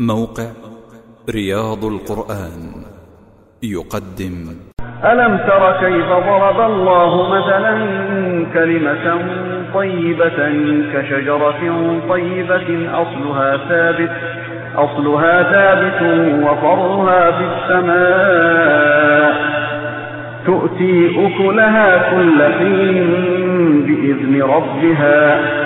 موقع رياض القرآن يقدم. ألم تر كيف ضرب الله مثلا كلمة طيبة كشجرة طيبة؟ أصلها ثابت أصلها ثابت وفرها في السماء. تؤتي أكلها كل حين بإذن ربها.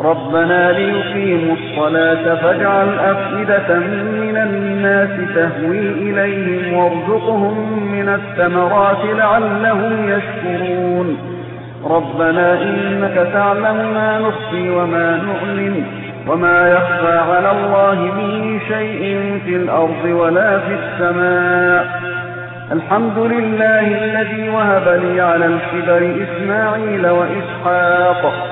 ربنا ليقيموا الصلاة فاجعل أفئدة من الناس تهوي إليهم وارزقهم من الثمرات لعلهم يشكرون. ربنا إنك تعلم ما نخفي وما نعلن وما يخفى على الله من شيء في الأرض ولا في السماء. الحمد لله الذي وهب لي على الكبر إسماعيل وإسحاق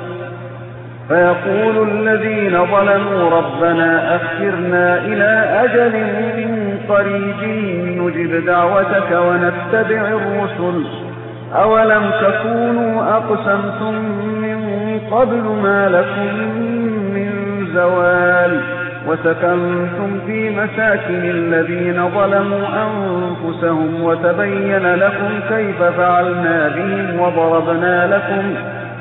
فيقول الذين ظلموا ربنا أخرنا إلى أجل قريب نجب دعوتك ونتبع الرسل. أولم تكونوا أقسمتم من قبل ما لكم من زوال وسكنتم في مساكن الذين ظلموا أنفسهم وتبين لكم كيف فعلنا بهم وضربنا لكم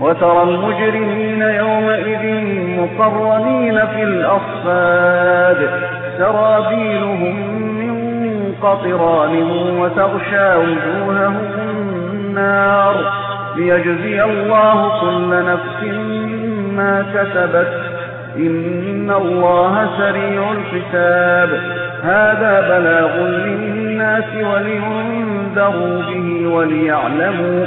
وترى المجرمين يومئذ مقرنين في الأصفاد. سرابيلهم من قطران وتغشى وجوههم النار. ليجزي الله كل نفس ما كسبت. إن الله سريع الحساب. هذا بلاغ للناس ولينذروا به وليعلموا.